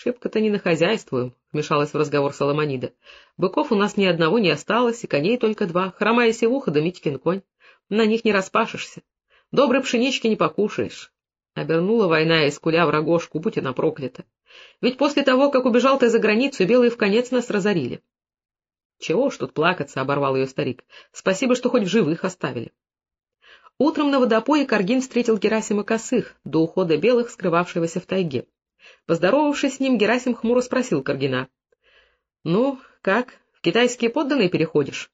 Шибко-то не нахозяйствуем, — вмешалась в разговор Соломонида. — Быков у нас ни одного не осталось, и коней только два. Хромая севуха да Митькин конь. На них не распашешься. Доброй пшенички не покушаешь. Обернула война из куля в рогожку, будь она проклята. Ведь после того, как убежал ты за границу, белые в конец нас разорили. — Чего уж тут плакаться, — оборвал ее старик. — Спасибо, что хоть в живых оставили. Утром на водопое Каргин встретил Герасима Косых, до ухода белых, скрывавшегося в тайге. Поздоровавшись с ним, Герасим хмуро спросил Каргина. — Ну, как, в китайские подданные переходишь?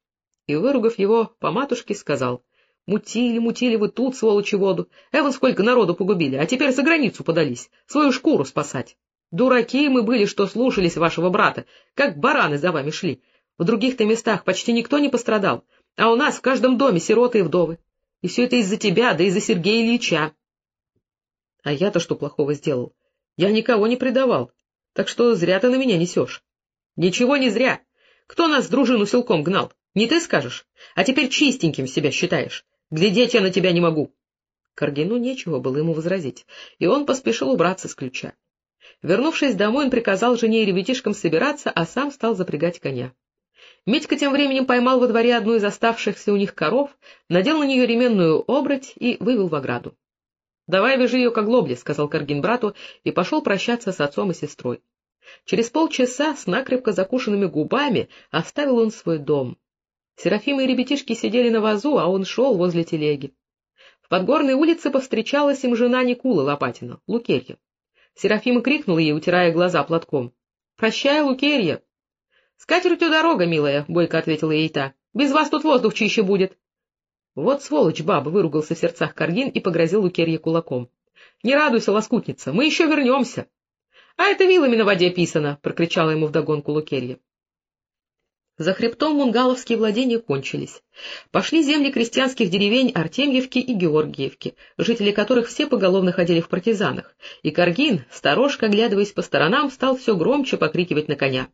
И, выругав его по матушке, сказал. — Мутили, мутили вы тут, сволочи, воду. Эван сколько народу погубили, а теперь за границу подались, свою шкуру спасать. Дураки мы были, что слушались вашего брата, как бараны за вами шли. В других-то местах почти никто не пострадал, а у нас в каждом доме сироты и вдовы. И все это из-за тебя, да из-за Сергея Ильича. — А я-то что плохого сделал? Я никого не предавал, так что зря ты на меня несешь. — Ничего не зря. Кто нас в дружину силком гнал? Не ты скажешь? А теперь чистеньким себя считаешь. Глядеть я на тебя не могу. Каргину нечего было ему возразить, и он поспешил убраться с ключа. Вернувшись домой, он приказал жене и ребятишкам собираться, а сам стал запрягать коня. Митька тем временем поймал во дворе одну из оставшихся у них коров, надел на нее ременную обрать и вывел в ограду. — Давай вяжи ее к оглобле, — сказал Каргин брату, и пошел прощаться с отцом и сестрой. Через полчаса с накрепко закушенными губами оставил он свой дом. Серафима и ребятишки сидели на вазу, а он шел возле телеги. В Подгорной улице повстречалась им жена Никула Лопатина, Лукерья. Серафима крикнула ей, утирая глаза платком. — Прощай, Лукерья! — С катертью дорога, милая, — бойко ответила ей та. — Без вас тут воздух чище будет. — Вот сволочь баба! — выругался в сердцах Каргин и погрозил Лукерье кулаком. — Не радуйся, лоскутница, мы еще вернемся. — А это вилами на воде писано! — прокричала ему вдогонку Лукерья. За хребтом мунгаловские владения кончились. Пошли земли крестьянских деревень Артемьевки и Георгиевки, жители которых все поголовно ходили в партизанах, и Каргин, сторожка, оглядываясь по сторонам, стал все громче покрикивать на коня.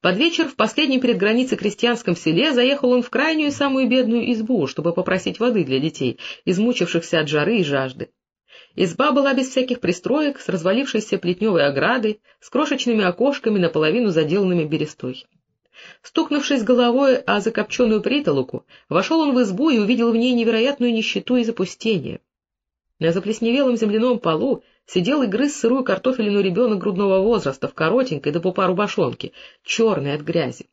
Под вечер в последнем перед границей крестьянском селе заехал он в крайнюю самую бедную избу, чтобы попросить воды для детей, измучившихся от жары и жажды. Изба была без всяких пристроек, с развалившейся плетневой оградой, с крошечными окошками, наполовину заделанными берестой. Стукнувшись головой о закопченную притолоку, вошел он в избу и увидел в ней невероятную нищету и запустение. На заплесневелом земляном полу сидел и грыз сырую картофелину ребенок грудного возраста в коротенькой до пупа рубашонке, черной от грязи.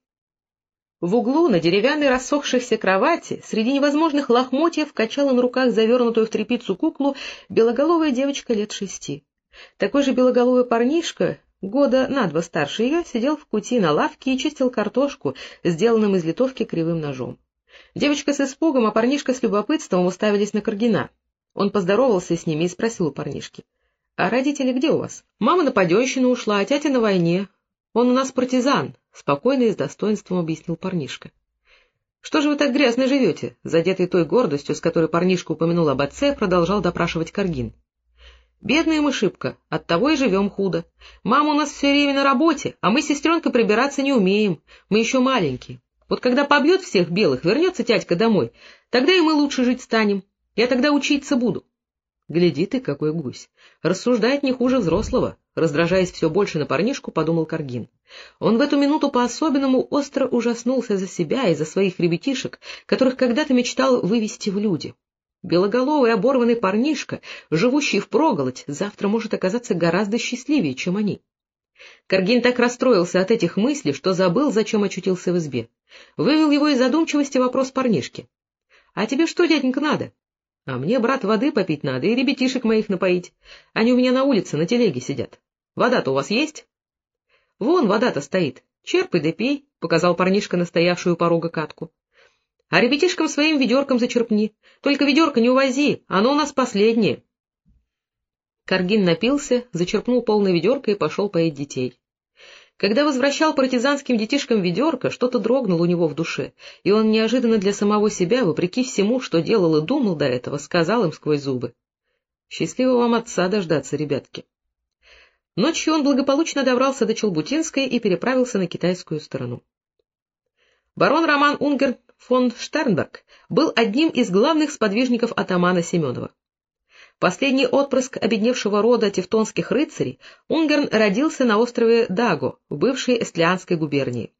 В углу на деревянной рассохшейся кровати среди невозможных лохмотьев качала на руках завернутую в тряпицу куклу белоголовая девочка лет шести. Такой же белоголовый парнишка, года на два старше ее, сидел в кути на лавке и чистил картошку, сделанным из литовки кривым ножом. Девочка с испугом, а парнишка с любопытством уставились на Каргина. Он поздоровался с ними и спросил у парнишки. — А родители где у вас? — Мама на паденщину ушла, а тятя на войне. Он у нас партизан, — спокойно и с достоинством объяснил парнишка. — Что же вы так грязно живете? — задетый той гордостью, с которой парнишка упомянул об отце, продолжал допрашивать Каргин. — Бедная мы шибко, оттого и живем худо. Мама у нас все время на работе, а мы с сестренкой прибираться не умеем, мы еще маленькие. Вот когда побьет всех белых, вернется тятька домой, тогда и мы лучше жить станем. Я тогда учиться буду. Гляди ты, какой гусь. Рассуждает не хуже взрослого. Раздражаясь все больше на парнишку, подумал Каргин. Он в эту минуту по-особенному остро ужаснулся за себя и за своих ребятишек, которых когда-то мечтал вывести в люди. Белоголовый оборванный парнишка, живущий в проголодь, завтра может оказаться гораздо счастливее, чем они. Каргин так расстроился от этих мыслей, что забыл, зачем очутился в избе. Вывел его из задумчивости вопрос парнишки. — А тебе что, дяденька, надо? А мне, брат, воды попить надо и ребятишек моих напоить. Они у меня на улице на телеге сидят. Вода-то у вас есть? — Вон вода-то стоит. Черпай да пей, — показал парнишка настоявшую порога катку. — А ребятишкам своим ведерком зачерпни. Только ведерко не увози, оно у нас последнее. Каргин напился, зачерпнул полное ведерко и пошел поить детей. Когда возвращал партизанским детишкам ведерко, что-то дрогнуло у него в душе, и он неожиданно для самого себя, вопреки всему, что делал и думал до этого, сказал им сквозь зубы. — Счастливо вам отца дождаться, ребятки. Ночью он благополучно добрался до Челбутинской и переправился на китайскую сторону. Барон Роман Унгер фон Штернберг был одним из главных сподвижников атамана Семенова. Последний отпрыск обедневшего рода тевтонских рыцарей, Унгерн родился на острове Даго в бывшей Эстлианской губернии.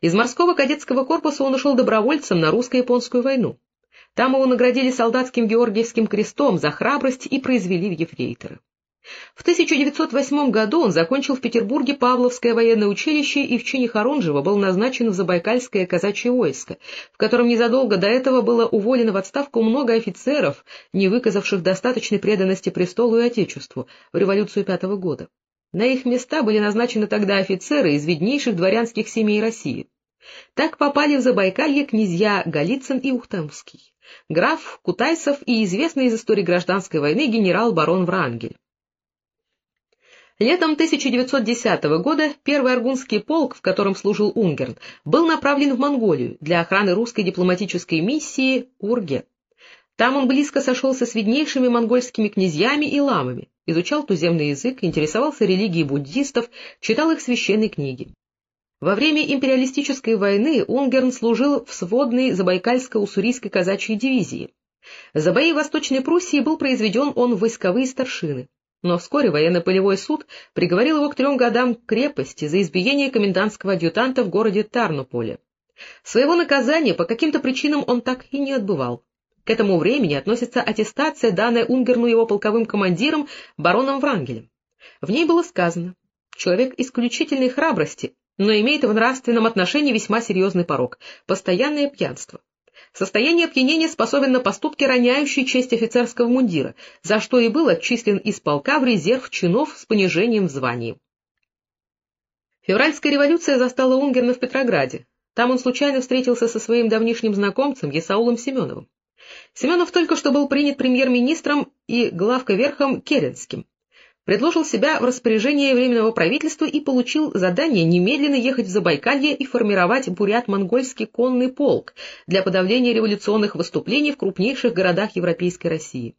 Из морского кадетского корпуса он ушел добровольцем на русско-японскую войну. Там его наградили солдатским Георгиевским крестом за храбрость и произвели в ефрейторы. В 1908 году он закончил в Петербурге Павловское военное училище и в чине Харунжева был назначен в Забайкальское казачье войско, в котором незадолго до этого было уволено в отставку много офицеров, не выказавших достаточной преданности престолу и Отечеству в революцию пятого года. На их места были назначены тогда офицеры из виднейших дворянских семей России. Так попали в Забайкалье князья Голицын и Ухтомский, граф Кутайсов и известный из истории гражданской войны генерал-барон Врангель. Летом 1910 года первый аргунский полк, в котором служил Унгерн, был направлен в Монголию для охраны русской дипломатической миссии Урге. Там он близко сошелся с виднейшими монгольскими князьями и ламами, изучал туземный язык, интересовался религией буддистов, читал их священные книги. Во время империалистической войны Унгерн служил в сводной Забайкальско-Уссурийской казачьей дивизии. За бои в Восточной Пруссии был произведен он в войсковые старшины но вскоре военно-полевой суд приговорил его к трем годам крепости за избиение комендантского адъютанта в городе Тарнополе. Своего наказания по каким-то причинам он так и не отбывал. К этому времени относится аттестация, данная Унгерну его полковым командиром бароном Врангелем. В ней было сказано «Человек исключительной храбрости, но имеет в нравственном отношении весьма серьезный порог — постоянное пьянство. Состояние опьянения способен на поступки, роняющие честь офицерского мундира, за что и был отчислен из полка в резерв чинов с понижением в звании. Февральская революция застала Унгерна в Петрограде. Там он случайно встретился со своим давнишним знакомцем Есаулом Семеновым. Семенов только что был принят премьер-министром и главковерхом Керенским предложил себя в распоряжение Временного правительства и получил задание немедленно ехать в Забайкалье и формировать бурят-монгольский конный полк для подавления революционных выступлений в крупнейших городах Европейской России.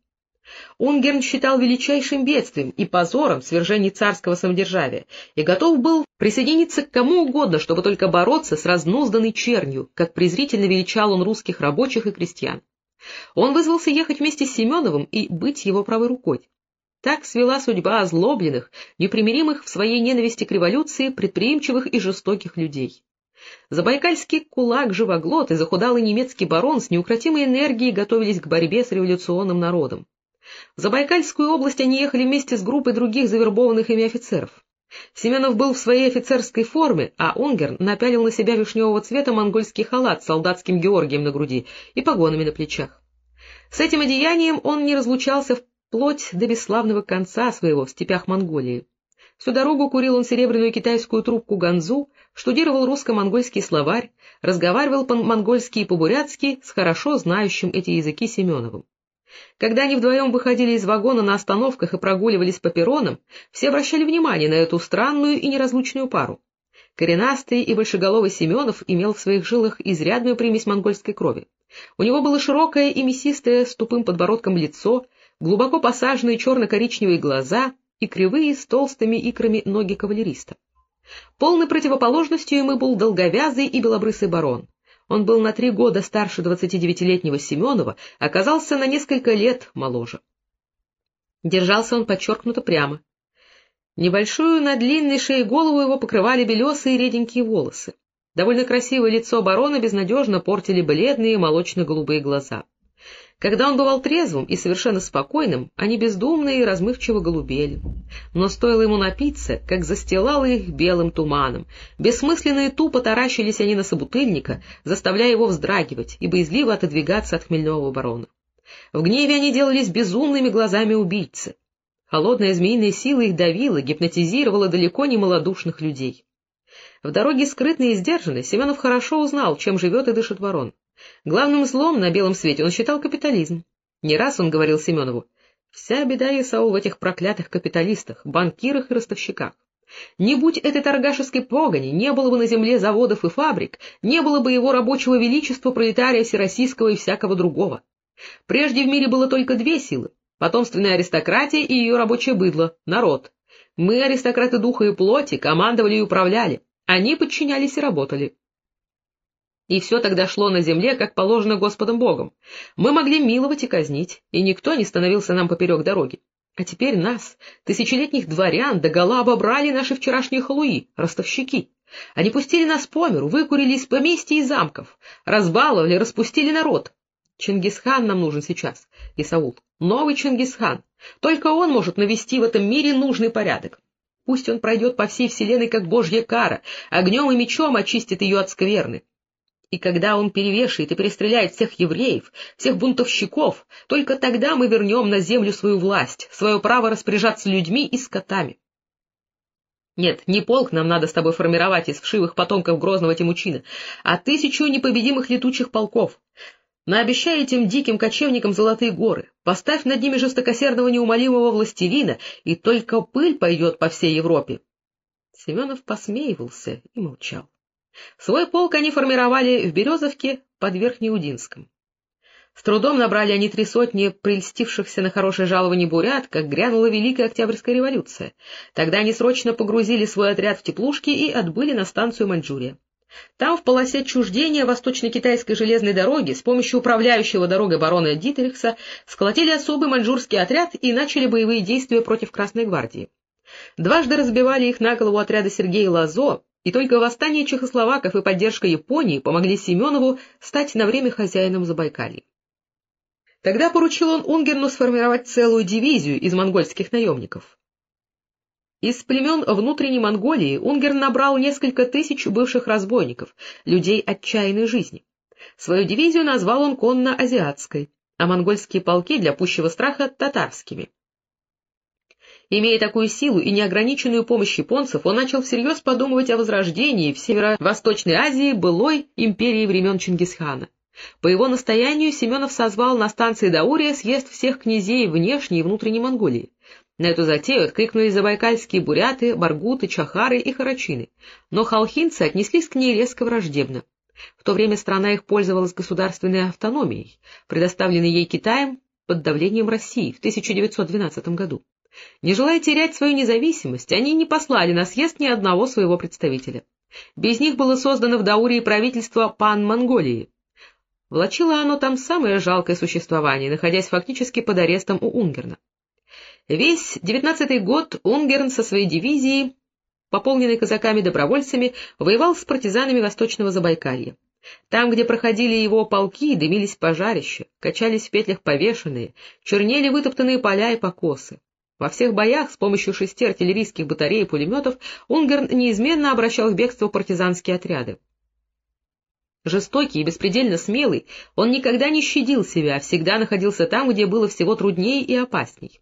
Унгерн считал величайшим бедствием и позором свержение царского самодержавия и готов был присоединиться к кому угодно, чтобы только бороться с разнузданной чернью, как презрительно величал он русских рабочих и крестьян. Он вызвался ехать вместе с Семеновым и быть его правой рукой. Так свела судьба озлобленных, непримиримых в своей ненависти к революции, предприимчивых и жестоких людей. Забайкальский кулак-живоглот и захудалый немецкий барон с неукротимой энергией готовились к борьбе с революционным народом. В Забайкальскую область они ехали вместе с группой других завербованных ими офицеров. Семенов был в своей офицерской форме, а Унгерн напялил на себя вишневого цвета монгольский халат с солдатским Георгием на груди и погонами на плечах. С этим одеянием он не разлучался вплоть до бесславного конца своего в степях Монголии. Всю дорогу курил он серебряную китайскую трубку ганзу, штудировал русско-монгольский словарь, разговаривал по-монгольски и по-бурятски с хорошо знающим эти языки Семеновым. Когда они вдвоем выходили из вагона на остановках и прогуливались по перронам, все обращали внимание на эту странную и неразлучную пару. Коренастый и большеголовый Семенов имел в своих жилах изрядную примесь монгольской крови. У него было широкое и мясистое с тупым подбородком лицо, глубоко посаженные черно-коричневые глаза и кривые с толстыми икрами ноги кавалериста. Полной противоположностью ему был долговязый и белобрысый барон. Он был на три года старше двадцатидевятилетнего Семенова, оказался на несколько лет моложе. Держался он подчеркнуто прямо. Небольшую на длинной шее голову его покрывали белесые реденькие волосы. Довольно красивое лицо барона безнадежно портили бледные молочно-голубые глаза. Когда он бывал трезвым и совершенно спокойным, они бездумно и размывчиво голубели. Но стоило ему напиться, как застилало их белым туманом. Бессмысленно и тупо таращились они на собутыльника, заставляя его вздрагивать и боязливо отодвигаться от хмельного барона. В гневе они делались безумными глазами убийцы. Холодная змеиная сила их давила, гипнотизировала далеко не малодушных людей. В дороге скрытный и сдержанный Семенов хорошо узнал, чем живет и дышит ворон. Главным злом на белом свете он считал капитализм. Не раз он говорил Семенову, «Вся беда, Исаул, в этих проклятых капиталистах, банкирах и ростовщиках. Не будь этой торгашеской погони, не было бы на земле заводов и фабрик, не было бы его рабочего величества, пролетария всероссийского и всякого другого. Прежде в мире было только две силы — потомственная аристократия и ее рабочее быдло — народ. Мы, аристократы духа и плоти, командовали и управляли, они подчинялись и работали. И все тогда шло на земле, как положено Господом Богом. Мы могли миловать и казнить, и никто не становился нам поперек дороги. А теперь нас, тысячелетних дворян, догола обобрали наши вчерашние халуи, ростовщики. Они пустили нас по миру, выкурили из поместья и замков, разбаловали, распустили народ. Чингисхан нам нужен сейчас, Исаул, новый Чингисхан. Только он может навести в этом мире нужный порядок. Пусть он пройдет по всей вселенной, как божья кара, огнем и мечом очистит ее от скверны. И когда он перевешает и перестреляет всех евреев, всех бунтовщиков, только тогда мы вернем на землю свою власть, свое право распоряжаться людьми и скотами. Нет, не полк нам надо с тобой формировать из вшивых потомков грозного Тимучина, а тысячу непобедимых летучих полков. Наобещай этим диким кочевникам золотые горы, поставь над ними жестокосердного неумолимого властелина, и только пыль пойдет по всей Европе. Семенов посмеивался и молчал. Свой полк они формировали в Березовке под Верхнеудинском. С трудом набрали они три сотни прельстившихся на хорошее жалование бурят, как грянула Великая Октябрьская революция. Тогда они срочно погрузили свой отряд в теплушки и отбыли на станцию Маньчжурия. Там, в полосе отчуждения восточно-китайской железной дороги, с помощью управляющего дорогой барона Дитерихса, сколотили особый маньчжурский отряд и начали боевые действия против Красной гвардии. Дважды разбивали их на голову отряда Сергея Лазо, и только восстание чехословаков и поддержка Японии помогли Семенову стать на время хозяином Забайкалья. Тогда поручил он Унгерну сформировать целую дивизию из монгольских наемников. Из племен внутренней Монголии Унгерн набрал несколько тысяч бывших разбойников, людей отчаянной жизни. Свою дивизию назвал он конно-азиатской, а монгольские полки для пущего страха — татарскими. Имея такую силу и неограниченную помощь японцев, он начал всерьез подумывать о возрождении в Северо-Восточной Азии былой империи времен Чингисхана. По его настоянию Семенов созвал на станции Даурия съезд всех князей внешней и внутренней Монголии. На эту затею откликнулись забайкальские буряты, баргуты, чахары и харачины, но халхинцы отнеслись к ней резко враждебно. В то время страна их пользовалась государственной автономией, предоставленной ей Китаем под давлением России в 1912 году. Не желая терять свою независимость, они не послали на съезд ни одного своего представителя. Без них было создано в Даурии правительство пан-Монголии. Влачило оно там самое жалкое существование, находясь фактически под арестом у Унгерна. Весь девятнадцатый год Унгерн со своей дивизией, пополненной казаками-добровольцами, воевал с партизанами Восточного Забайкалья. Там, где проходили его полки, дымились пожарища, качались в петлях повешенные, чернели вытоптанные поля и покосы. Во всех боях с помощью шести артиллерийских батарей и пулеметов Унгерн неизменно обращал в бегство партизанские отряды. Жестокий и беспредельно смелый, он никогда не щадил себя, а всегда находился там, где было всего труднее и опасней.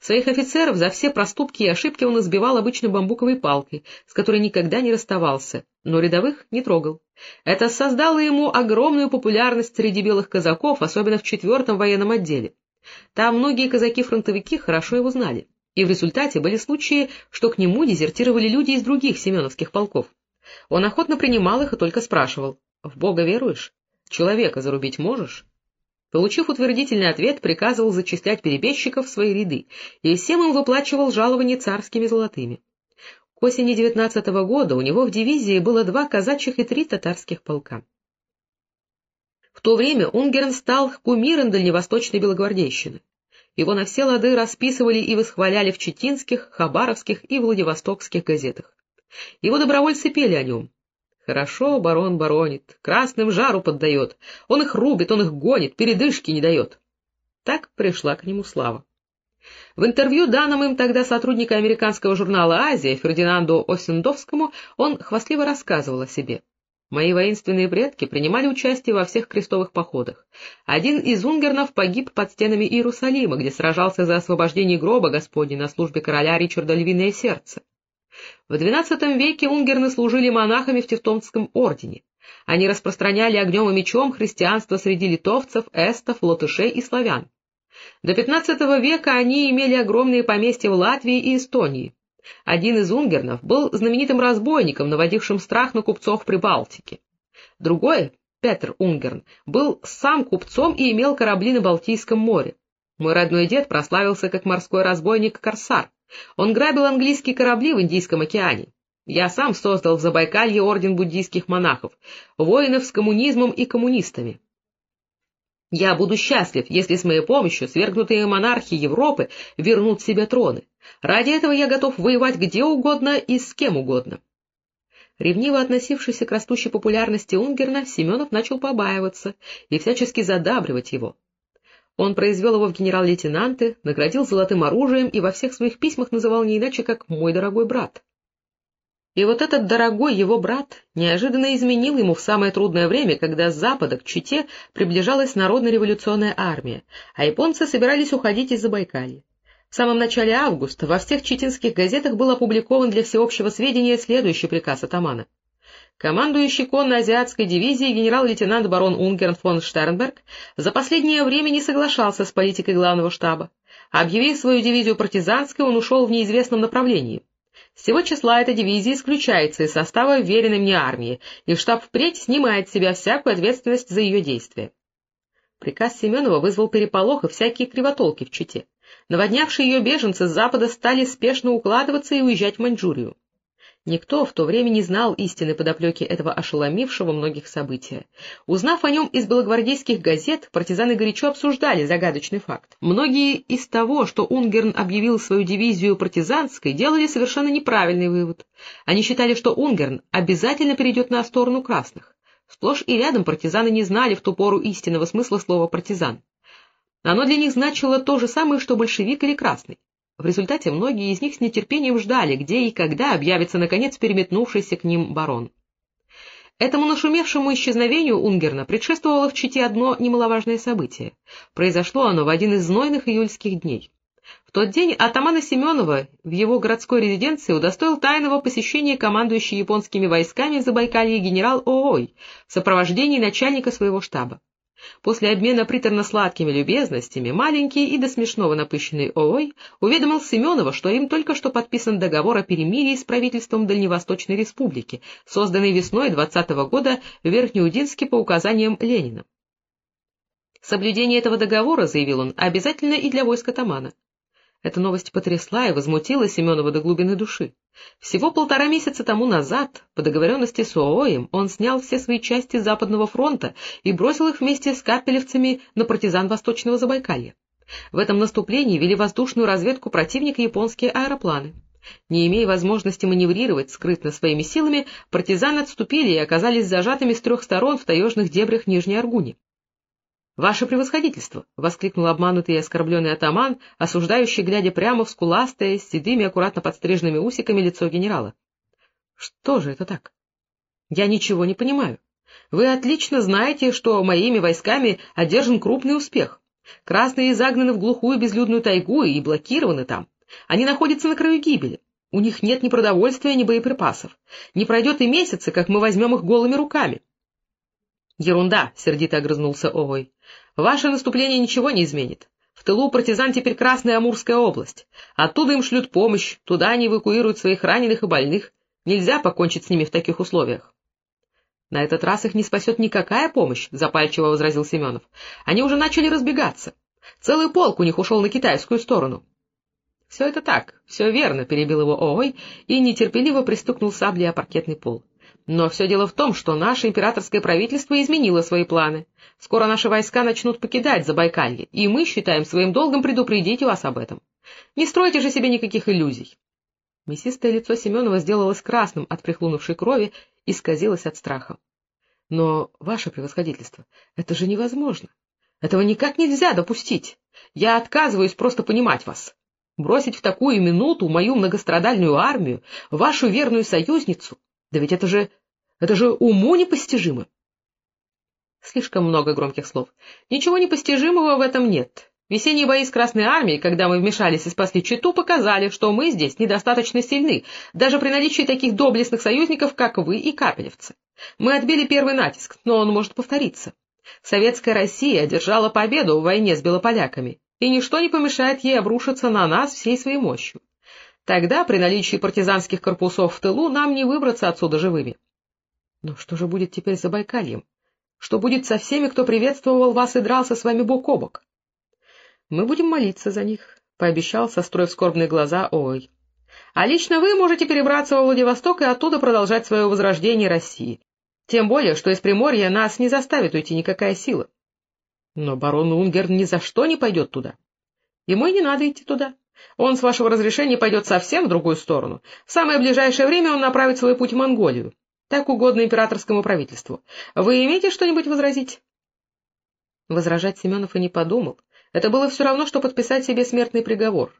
Своих офицеров за все проступки и ошибки он избивал обычно бамбуковой палкой, с которой никогда не расставался, но рядовых не трогал. Это создало ему огромную популярность среди белых казаков, особенно в четвертом военном отделе. Там многие казаки-фронтовики хорошо его знали, и в результате были случаи, что к нему дезертировали люди из других семеновских полков. Он охотно принимал их и только спрашивал, «В Бога веруешь? Человека зарубить можешь?» Получив утвердительный ответ, приказывал зачислять перебежчиков в свои ряды, и всем им выплачивал жалования царскими золотыми. К осени девятнадцатого года у него в дивизии было два казачьих и три татарских полка. То время Унгерн стал кумиром дальневосточной белогвардейщины. Его на все лады расписывали и восхваляли в читинских, хабаровских и владивостокских газетах. Его добровольцы пели о нем. «Хорошо барон баронит, красным жару поддает, он их рубит, он их гонит, передышки не дает». Так пришла к нему слава. В интервью, данном им тогда сотрудника американского журнала «Азия» Фердинанду Осендовскому, он хвастливо рассказывал о себе. Мои воинственные предки принимали участие во всех крестовых походах. Один из унгернов погиб под стенами Иерусалима, где сражался за освобождение гроба Господня на службе короля Ричарда Львиное Сердце. В XII веке унгерны служили монахами в Тевтонском ордене. Они распространяли огнем и мечом христианство среди литовцев, эстов, латышей и славян. До XV века они имели огромные поместья в Латвии и Эстонии. Один из унгернов был знаменитым разбойником, наводившим страх на купцов Прибалтики. Другой, Петр Унгерн, был сам купцом и имел корабли на Балтийском море. Мой родной дед прославился как морской разбойник-корсар. Он грабил английские корабли в Индийском океане. Я сам создал в Забайкалье орден буддийских монахов, воинов с коммунизмом и коммунистами. Я буду счастлив, если с моей помощью свергнутые монархи Европы вернут себе троны. Ради этого я готов воевать где угодно и с кем угодно. Ревниво относившийся к растущей популярности Унгерна, Семенов начал побаиваться и всячески задабривать его. Он произвел его в генерал-лейтенанты, наградил золотым оружием и во всех своих письмах называл не иначе, как «мой дорогой брат». И вот этот дорогой его брат неожиданно изменил ему в самое трудное время, когда с запада к Чите приближалась народно-революционная армия, а японцы собирались уходить из Забайкалья. В самом начале августа во всех читинских газетах был опубликован для всеобщего сведения следующий приказ атамана. Командующий конно-азиатской дивизией генерал-лейтенант барон Унгерн фон Штернберг за последнее время не соглашался с политикой главного штаба. Объявив свою дивизию партизанской, он ушел в неизвестном направлении. С сего числа эта дивизия исключается из состава веренной мне армии, и штаб впредь снимает с себя всякую ответственность за ее действия. Приказ Семенова вызвал переполох и всякие кривотолки в Чите. Наводнявшие ее беженцы с запада стали спешно укладываться и уезжать в Маньчжурию. Никто в то время не знал истины подоплеки этого ошеломившего многих события. Узнав о нем из белогвардейских газет, партизаны горячо обсуждали загадочный факт. Многие из того, что Унгерн объявил свою дивизию партизанской, делали совершенно неправильный вывод. Они считали, что Унгерн обязательно перейдет на сторону красных. Сплошь и рядом партизаны не знали в ту пору истинного смысла слова «партизан». Оно для них значило то же самое, что большевик или красный. В результате многие из них с нетерпением ждали, где и когда объявится, наконец, переметнувшийся к ним барон. Этому нашумевшему исчезновению Унгерна предшествовало в Чите одно немаловажное событие. Произошло оно в один из знойных июльских дней. В тот день атамана Семенова в его городской резиденции удостоил тайного посещения командующий японскими войсками в Забайкалье генерал Оой в сопровождении начальника своего штаба. После обмена приторно-сладкими любезностями маленький и до смешного напыщенный ООЙ уведомил Семенова, что им только что подписан договор о перемирии с правительством Дальневосточной Республики, созданный весной 20 -го года в Верхнеудинске по указаниям Ленина. Соблюдение этого договора, заявил он, обязательно и для войска Тамана. Эта новость потрясла и возмутила Семенова до глубины души. Всего полтора месяца тому назад, по договоренности с ООИем, он снял все свои части Западного фронта и бросил их вместе с капелевцами на партизан Восточного Забайкалья. В этом наступлении вели воздушную разведку противника японские аэропланы. Не имея возможности маневрировать скрытно своими силами, партизаны отступили и оказались зажатыми с трех сторон в таежных дебрях Нижней Аргуни. — Ваше превосходительство! — воскликнул обманутый и оскорбленный атаман, осуждающий, глядя прямо в скуластое, с седыми, аккуратно подстриженными усиками лицо генерала. — Что же это так? — Я ничего не понимаю. Вы отлично знаете, что моими войсками одержан крупный успех. Красные загнаны в глухую безлюдную тайгу и блокированы там. Они находятся на краю гибели. У них нет ни продовольствия, ни боеприпасов. Не пройдет и месяца, как мы возьмем их голыми руками. — Ерунда! — сердито огрызнулся Овой. — Ваше наступление ничего не изменит. В тылу партизан теперь Красная Амурская область. Оттуда им шлют помощь, туда они эвакуируют своих раненых и больных. Нельзя покончить с ними в таких условиях. — На этот раз их не спасет никакая помощь, — запальчиво возразил Семенов. — Они уже начали разбегаться. Целый полк у них ушел на китайскую сторону. — Все это так, все верно, — перебил его Овой и нетерпеливо пристукнул саблей о паркетный пол. Но все дело в том, что наше императорское правительство изменило свои планы. Скоро наши войска начнут покидать Забайкалье, и мы считаем своим долгом предупредить вас об этом. Не стройте же себе никаких иллюзий. Мясистое лицо Семенова сделалось красным от прихлунувшей крови и сказилось от страха. — Но, ваше превосходительство, это же невозможно. Этого никак нельзя допустить. Я отказываюсь просто понимать вас. Бросить в такую минуту мою многострадальную армию, вашу верную союзницу, да ведь это же... это же уму непостижимо. Слишком много громких слов. Ничего непостижимого в этом нет. Весенние бои с Красной Армией, когда мы вмешались и спасли Читу, показали, что мы здесь недостаточно сильны, даже при наличии таких доблестных союзников, как вы и капелевцы. Мы отбили первый натиск, но он может повториться. Советская Россия одержала победу в войне с белополяками, и ничто не помешает ей обрушиться на нас всей своей мощью. Тогда, при наличии партизанских корпусов в тылу, нам не выбраться отсюда живыми. Но что же будет теперь с Забайкальем? Что будет со всеми, кто приветствовал вас и дрался с вами бок о бок? Мы будем молиться за них, — пообещал, состроив скорбные глаза Ой. А лично вы можете перебраться во Владивосток и оттуда продолжать свое возрождение России. Тем более, что из Приморья нас не заставит уйти никакая сила. Но барон Унгерн ни за что не пойдет туда. Ему и не надо идти туда. Он, с вашего разрешения, пойдет совсем в другую сторону. В самое ближайшее время он направит свой путь в Монголию. Так угодно императорскому правительству. Вы имеете что-нибудь возразить? Возражать Семенов и не подумал. Это было все равно, что подписать себе смертный приговор.